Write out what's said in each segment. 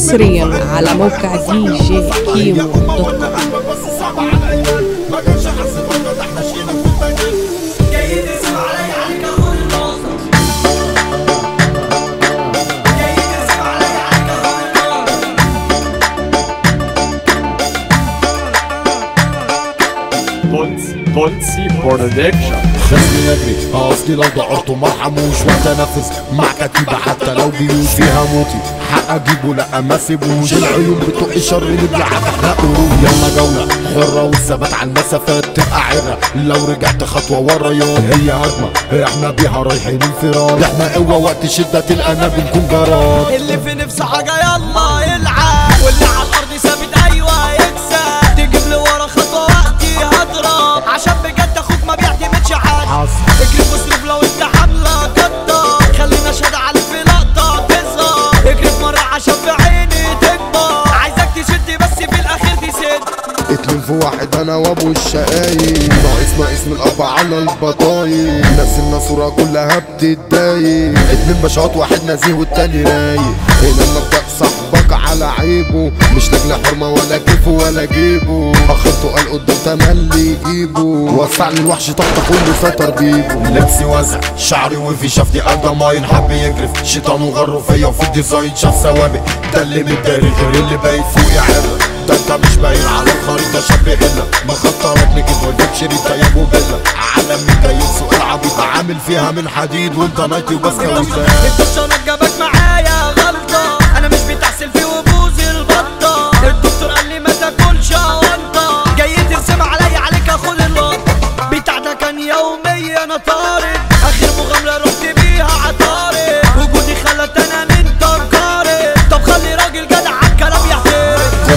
حصريا على موقع دي جي كيمو دوت كوم بس صعب خلني اجري اصلي لو ضعرت ما ارحموش واتنفس مع كتيبة حتى لو جيوش فيها موتي. حق اجيبه لا ما سيبوش العيون بتوع الشر اللي إحنا قروب يلا جولة. حرة والثبات على المسافات تبقى عره لو رجعت خطوة ورا يوم. هي هجمة. إحنا بيها رايحين انفراد. إحنا قوه وقت شدة تلقانا بنكون جراد. اللي في نفسه حاجة يلا في واحد أنا وابو الشقايق. ناقص ناقص من الأب على البطايق. نزلنا صورة كلها بتتضايق. اتنين بشاط واحد نزيه والتاني رايق. هنا المبدأ صاحبك على عيبه. مش لاجل حرمة ولا كيفه ولا جيبه. اخرته قال قدام تملي يجيبه وسع لي الوحش تحت كله ستر بيبه. لبسي واسع شعري وفي شافني قد ماين حب يجرف شيطان وغره فيا وفي الديزاين. شاف سوابق ده اللي متداري غير اللي باين فوق يا ده انت مش باين على الخريطة شاب مخطرك نجد وجيب شريطة يا ابو بيلا عالم متدين سوق العبيط عامل فيها من حديد وانت نايتي وبسكويتات انت الشنط جابك معايا؟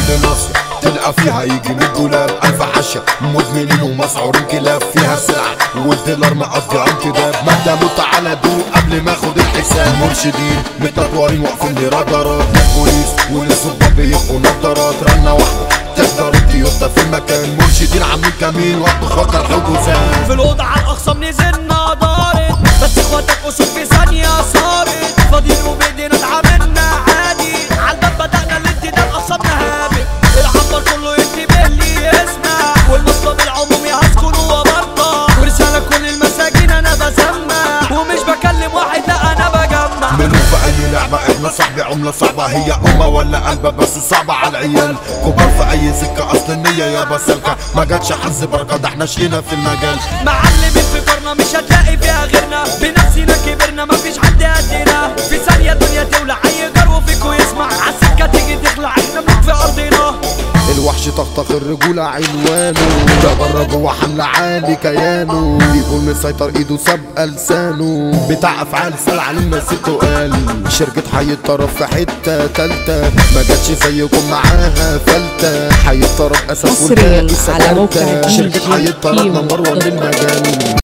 كل نصر تلقى فيها يجي من دولار ألف حشة مدمنين ومسعورين كلاب فيها سلعة والدولار مقضي عن كداب مادة على دوق قبل ما اخد الحساب. مرشدين متطورين واقفين لي رادارات بوليس والصباب بيبقوا نضارات رنة واحدة تقدر التيوتا في المكان. مرشدين عاملين كمين وقت خطر حجوزات في الأوضة على الأخصام نزلنا دارت. بس إخواتك أسود في ثانية صارت. فاضيين وبإيدينا اتعاملنا عملة صعبة. هي أمة ولا قلبة؟ بس صعبة على العيال. كبار في أي سكة؟ أصل النية يا بسالكة ما جاتش حظ بركة. ده إحنا شينا في المجال. معلمين في قرنا مش هتلاقي فيها غيرنا. بنفسنا كبرنا. مفيش حد الرجولة عنوانه ده بره جوه حملة عالي كيانه بيكون مسيطر إيده سابقة لسانه بتاع أفعال سال عليه الناس قال شركة حي الطرف في حتة تالتة. ما جاتش زيكم معاها فلتة. حي الطرف أساس والباقي. دي شركة حي الطرف number one dot com. المجال